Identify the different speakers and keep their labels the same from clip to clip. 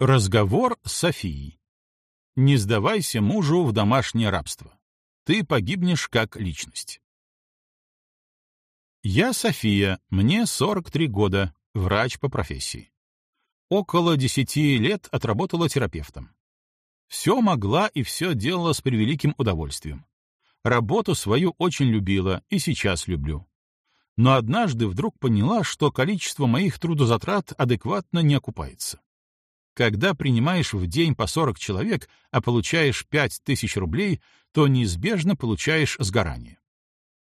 Speaker 1: Разговор с Софией. Не сдавайся мужу в домашнее рабство. Ты погибнешь как личность. Я София, мне 43 года, врач по профессии. Около 10 лет отработала терапевтом. Все могла и все делала с превеликим удовольствием. Работу свою очень любила и сейчас люблю. Но однажды вдруг поняла, что количество моих трудозатрат адекватно не окупается. Когда принимаешь в день по 40 человек, а получаешь 5000 рублей, то неизбежно получаешь сгорание.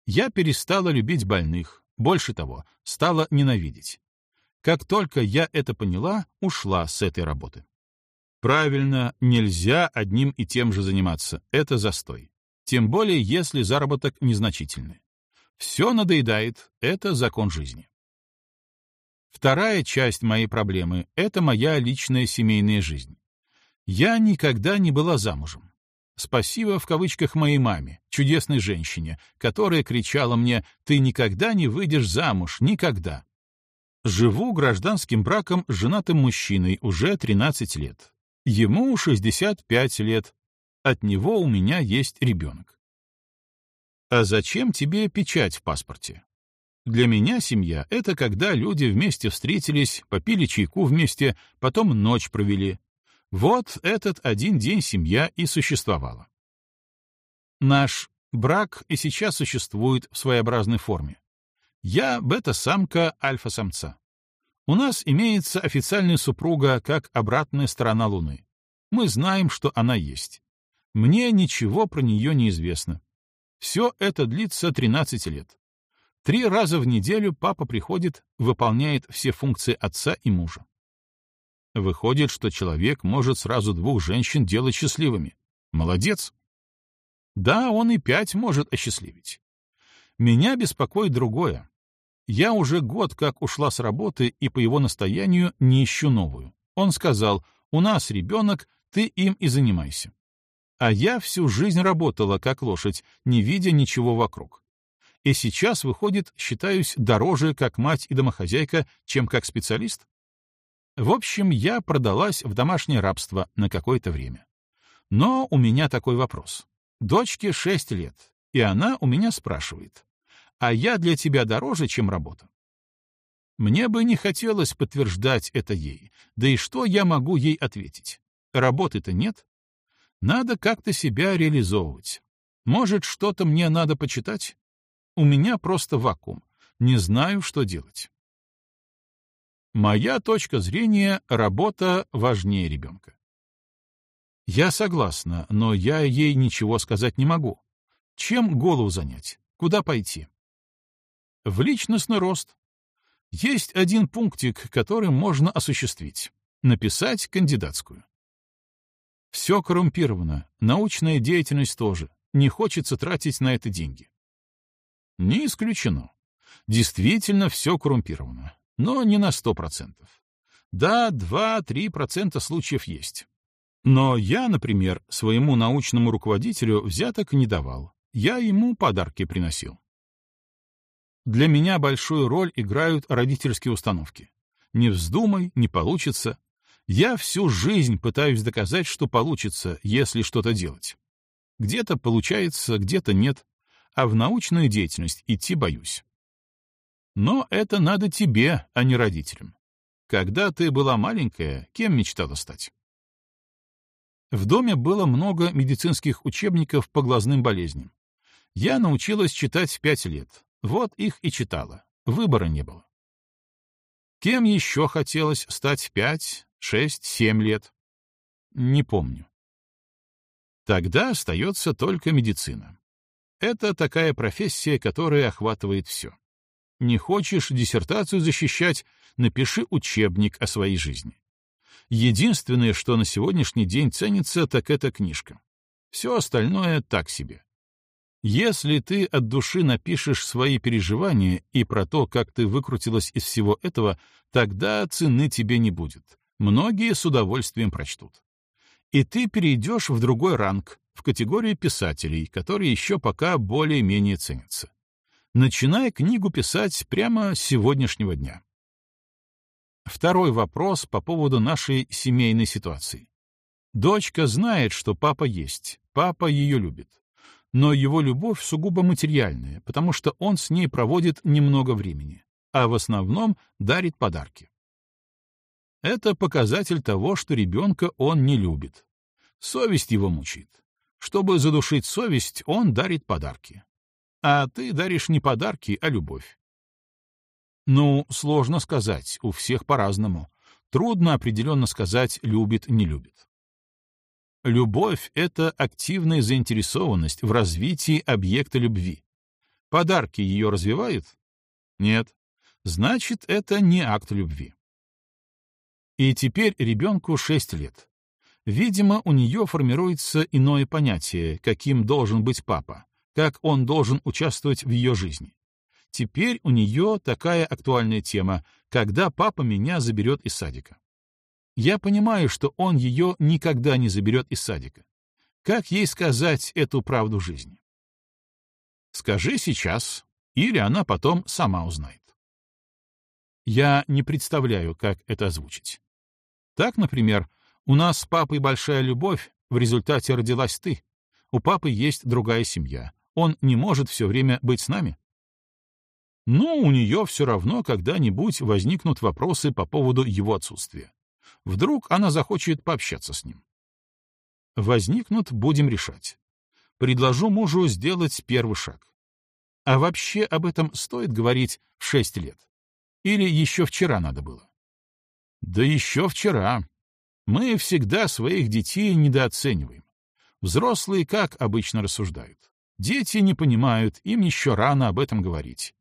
Speaker 1: Я перестала любить больных, больше того, стала ненавидеть. Как только я это поняла, ушла с этой работы. Правильно, нельзя одним и тем же заниматься, это застой. Тем более, если заработок незначительный. Все надоедает, это закон жизни. Вторая часть моей проблемы — это моя личная семейная жизнь. Я никогда не была замужем. Спасибо в кавычках моей маме, чудесной женщине, которая кричала мне «Ты никогда не выйдешь замуж, никогда». Живу гражданским браком с женатым мужчиной уже 13 лет. Ему 65 лет. От него у меня есть ребенок. А зачем тебе печать в паспорте? Для меня семья — это когда люди вместе встретились, попили чайку вместе, потом ночь провели. Вот этот один день семья и существовала. Наш брак и сейчас существует в своеобразной форме. Я бета-самка альфа-самца. У нас имеется официальная супруга как обратная сторона Луны. Мы знаем, что она есть. Мне ничего про нее не известно. Все это длится 13 лет. Три раза в неделю папа приходит, выполняет все функции отца и мужа. Выходит, что человек может сразу двух женщин делать счастливыми. Молодец. Да, он и пять может осчастливить. Меня беспокоит другое. Я уже год как ушла с работы и по его настоянию не ищу новую. Он сказал, у нас ребенок, ты им и занимайся. А я всю жизнь работала как лошадь, не видя ничего вокруг и сейчас, выходит, считаюсь дороже как мать и домохозяйка, чем как специалист? В общем, я продалась в домашнее рабство на какое-то время. Но у меня такой вопрос. Дочке шесть лет, и она у меня спрашивает, а я для тебя дороже, чем работа? Мне бы не хотелось подтверждать это ей, да и что я могу ей ответить? Работы-то нет. Надо как-то себя реализовывать. Может, что-то мне надо почитать? У меня просто вакуум. Не знаю, что делать. Моя точка зрения — работа важнее ребенка. Я согласна, но я ей ничего сказать не могу. Чем голову занять? Куда пойти? В личностный рост. Есть один пунктик, который можно осуществить. Написать кандидатскую. Все коррумпировано, научная деятельность тоже. Не хочется тратить на это деньги. Не исключено. Действительно, все коррумпировано. Но не на сто процентов. Да, 2-3% случаев есть. Но я, например, своему научному руководителю взяток не давал. Я ему подарки приносил. Для меня большую роль играют родительские установки. Не вздумай, не получится. Я всю жизнь пытаюсь доказать, что получится, если что-то делать. Где-то получается, где-то нет а в научную деятельность идти боюсь. Но это надо тебе, а не родителям. Когда ты была маленькая, кем мечтала стать? В доме было много медицинских учебников по глазным болезням. Я научилась читать в пять лет. Вот их и читала. Выбора не было. Кем еще хотелось стать в пять, шесть, семь лет? Не помню. Тогда остается только медицина. Это такая профессия, которая охватывает все. Не хочешь диссертацию защищать, напиши учебник о своей жизни. Единственное, что на сегодняшний день ценится, так это книжка. Все остальное так себе. Если ты от души напишешь свои переживания и про то, как ты выкрутилась из всего этого, тогда цены тебе не будет. Многие с удовольствием прочтут. И ты перейдешь в другой ранг, в категорию писателей, которые еще пока более-менее ценятся. Начиная книгу писать прямо с сегодняшнего дня. Второй вопрос по поводу нашей семейной ситуации. Дочка знает, что папа есть, папа ее любит. Но его любовь сугубо материальная, потому что он с ней проводит немного времени, а в основном дарит подарки. Это показатель того, что ребенка он не любит. Совесть его мучит. Чтобы задушить совесть, он дарит подарки. А ты даришь не подарки, а любовь. Ну, сложно сказать, у всех по-разному. Трудно определенно сказать, любит, не любит. Любовь — это активная заинтересованность в развитии объекта любви. Подарки ее развивают? Нет. Значит, это не акт любви. И теперь ребенку 6 лет. Видимо, у нее формируется иное понятие, каким должен быть папа, как он должен участвовать в ее жизни. Теперь у нее такая актуальная тема, когда папа меня заберет из садика. Я понимаю, что он ее никогда не заберет из садика. Как ей сказать эту правду жизни? Скажи сейчас, или она потом сама узнает. Я не представляю, как это озвучить. Так, например, у нас с папой большая любовь, в результате родилась ты. У папы есть другая семья. Он не может все время быть с нами. Но у нее все равно когда-нибудь возникнут вопросы по поводу его отсутствия. Вдруг она захочет пообщаться с ним. Возникнут, будем решать. Предложу мужу сделать первый шаг. А вообще об этом стоит говорить шесть лет? Или еще вчера надо было? Да еще вчера. Мы всегда своих детей недооцениваем. Взрослые как обычно рассуждают. Дети не понимают, им еще рано об этом говорить.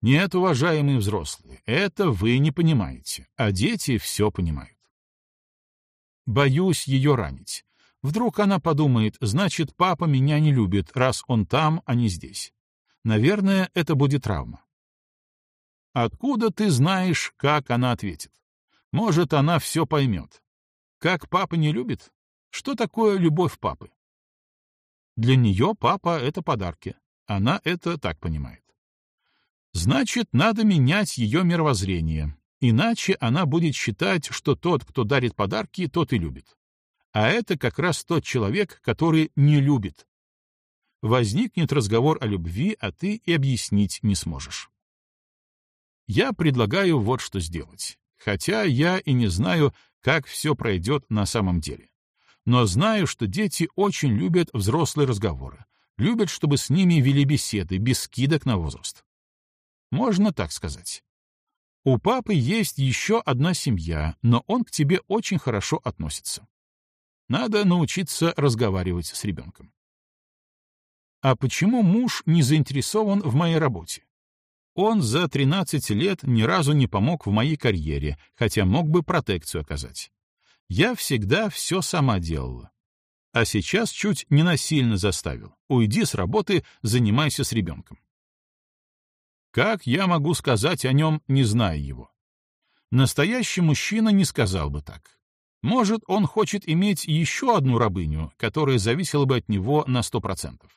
Speaker 1: Нет, уважаемые взрослые, это вы не понимаете, а дети все понимают. Боюсь ее ранить. Вдруг она подумает, значит, папа меня не любит, раз он там, а не здесь. Наверное, это будет травма. Откуда ты знаешь, как она ответит? Может, она все поймет. Как папа не любит? Что такое любовь папы? Для нее папа — это подарки. Она это так понимает. Значит, надо менять ее мировоззрение, иначе она будет считать, что тот, кто дарит подарки, тот и любит. А это как раз тот человек, который не любит. Возникнет разговор о любви, а ты и объяснить не сможешь. Я предлагаю вот что сделать хотя я и не знаю, как все пройдет на самом деле. Но знаю, что дети очень любят взрослые разговоры, любят, чтобы с ними вели беседы без скидок на возраст. Можно так сказать. У папы есть еще одна семья, но он к тебе очень хорошо относится. Надо научиться разговаривать с ребенком. А почему муж не заинтересован в моей работе? Он за 13 лет ни разу не помог в моей карьере, хотя мог бы протекцию оказать. Я всегда все сама делала. А сейчас чуть не насильно заставил. Уйди с работы, занимайся с ребенком. Как я могу сказать о нем, не зная его? Настоящий мужчина не сказал бы так. Может, он хочет иметь еще одну рабыню, которая зависела бы от него на сто процентов.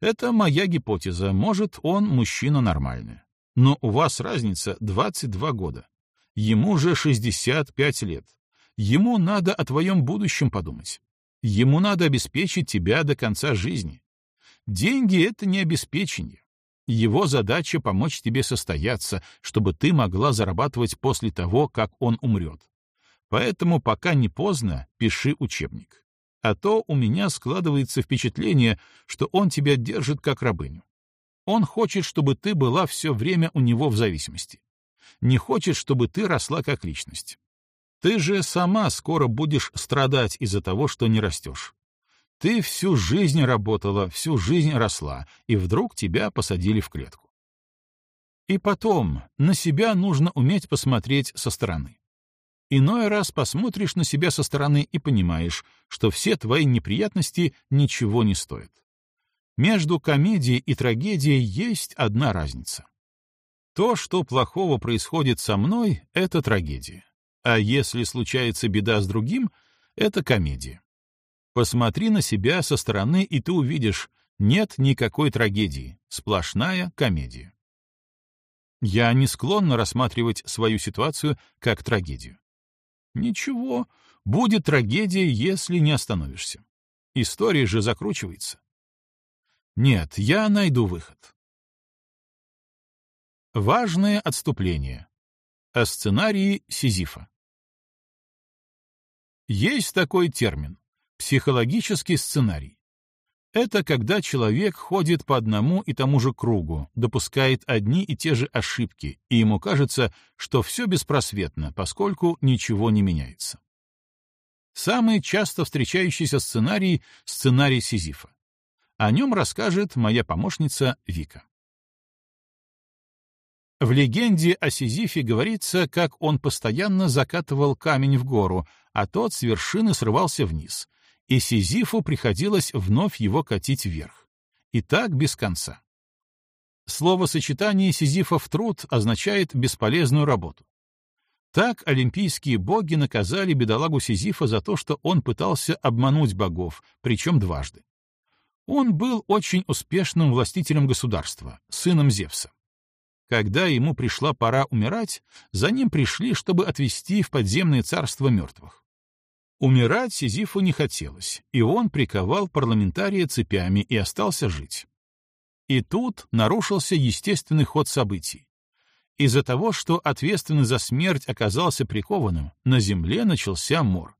Speaker 1: Это моя гипотеза, может, он мужчина нормальный. Но у вас разница 22 года. Ему же 65 лет. Ему надо о твоем будущем подумать. Ему надо обеспечить тебя до конца жизни. Деньги — это не обеспечение. Его задача — помочь тебе состояться, чтобы ты могла зарабатывать после того, как он умрет. Поэтому, пока не поздно, пиши учебник а то у меня складывается впечатление, что он тебя держит как рабыню. Он хочет, чтобы ты была все время у него в зависимости. Не хочет, чтобы ты росла как личность. Ты же сама скоро будешь страдать из-за того, что не растешь. Ты всю жизнь работала, всю жизнь росла, и вдруг тебя посадили в клетку. И потом, на себя нужно уметь посмотреть со стороны. Иной раз посмотришь на себя со стороны и понимаешь, что все твои неприятности ничего не стоят. Между комедией и трагедией есть одна разница. То, что плохого происходит со мной, — это трагедия. А если случается беда с другим, — это комедия. Посмотри на себя со стороны, и ты увидишь, нет никакой трагедии, сплошная комедия. Я не склонна рассматривать свою ситуацию как трагедию. Ничего, будет трагедия, если не остановишься. История же закручивается. Нет, я найду выход. Важное отступление. О сценарии Сизифа. Есть такой термин — психологический сценарий. Это когда человек ходит по одному и тому же кругу, допускает одни и те же ошибки, и ему кажется, что все беспросветно, поскольку ничего не меняется. Самый часто встречающийся сценарий — сценарий Сизифа. О нем расскажет моя помощница Вика. В легенде о Сизифе говорится, как он постоянно закатывал камень в гору, а тот с вершины срывался вниз, и Сизифу приходилось вновь его катить вверх. И так без конца. Словосочетание «сизифов труд» означает бесполезную работу. Так олимпийские боги наказали бедолагу Сизифа за то, что он пытался обмануть богов, причем дважды. Он был очень успешным властителем государства, сыном Зевса. Когда ему пришла пора умирать, за ним пришли, чтобы отвезти в подземное царство мертвых. Умирать Сизифу не хотелось, и он приковал парламентария цепями и остался жить. И тут нарушился естественный ход событий. Из-за того, что ответственный за смерть оказался прикованным, на земле начался мор.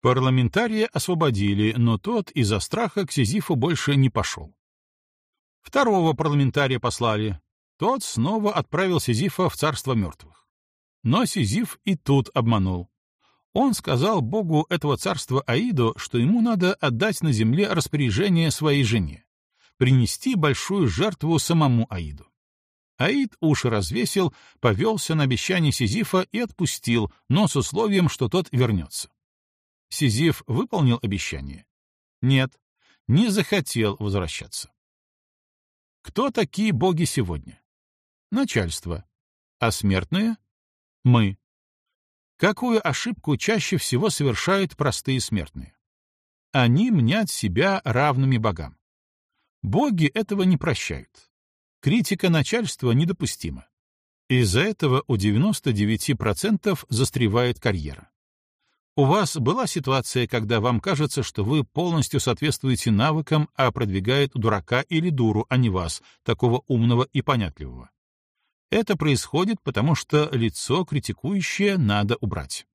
Speaker 1: Парламентария освободили, но тот из-за страха к Сизифу больше не пошел. Второго парламентария послали. Тот снова отправил Сизифа в царство мертвых. Но Сизиф и тут обманул. Он сказал богу этого царства Аиду, что ему надо отдать на земле распоряжение своей жене, принести большую жертву самому Аиду. Аид уши развесил, повелся на обещание Сизифа и отпустил, но с условием, что тот вернется. Сизиф выполнил обещание? Нет, не захотел возвращаться. Кто такие боги сегодня? Начальство. А смертные? Мы. Какую ошибку чаще всего совершают простые смертные? Они мнят себя равными богам. Боги этого не прощают. Критика начальства недопустима. Из-за этого у 99% застревает карьера. У вас была ситуация, когда вам кажется, что вы полностью соответствуете навыкам, а продвигает дурака или дуру, а не вас, такого умного и понятливого? Это происходит, потому что лицо критикующее надо убрать.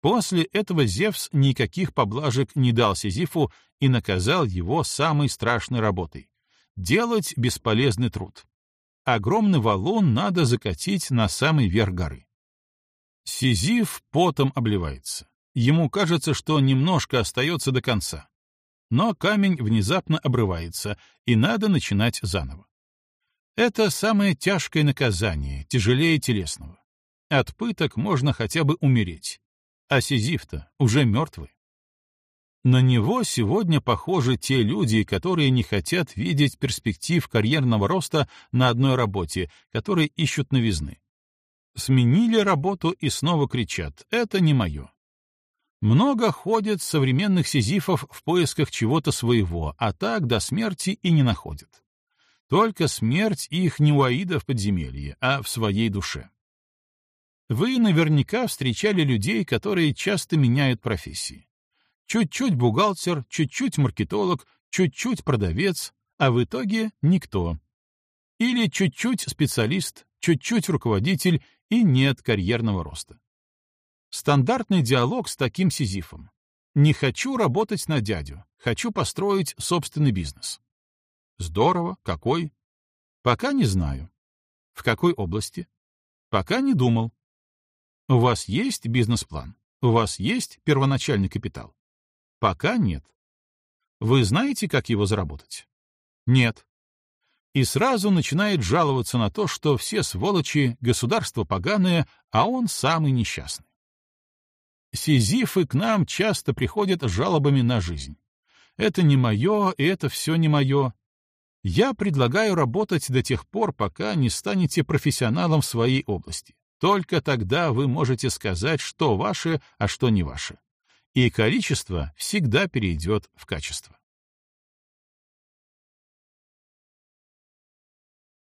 Speaker 1: После этого Зевс никаких поблажек не дал Сизифу и наказал его самой страшной работой — делать бесполезный труд. Огромный валун надо закатить на самый верх горы. Сизиф потом обливается. Ему кажется, что немножко остается до конца. Но камень внезапно обрывается, и надо начинать заново. Это самое тяжкое наказание, тяжелее телесного. От пыток можно хотя бы умереть. А Сизиф-то уже мертвый. На него сегодня похожи те люди, которые не хотят видеть перспектив карьерного роста на одной работе, которые ищут новизны. Сменили работу и снова кричат «это не мое». Много ходят современных сизифов в поисках чего-то своего, а так до смерти и не находят. Только смерть их не у Аида в подземелье, а в своей душе. Вы наверняка встречали людей, которые часто меняют профессии. Чуть-чуть бухгалтер, чуть-чуть маркетолог, чуть-чуть продавец, а в итоге никто. Или чуть-чуть специалист, чуть-чуть руководитель и нет карьерного роста. Стандартный диалог с таким сизифом. Не хочу работать на дядю, хочу построить собственный бизнес. Здорово, какой? Пока не знаю. В какой области? Пока не думал. У вас есть бизнес-план? У вас есть первоначальный капитал? Пока нет. Вы знаете, как его заработать? Нет и сразу начинает жаловаться на то, что все сволочи, государство поганое, а он самый несчастный. Сизифы к нам часто приходят с жалобами на жизнь. Это не мое, и это все не мое. Я предлагаю работать до тех пор, пока не станете профессионалом в своей области. Только тогда вы можете сказать, что ваше, а что не ваше. И количество всегда перейдет в качество.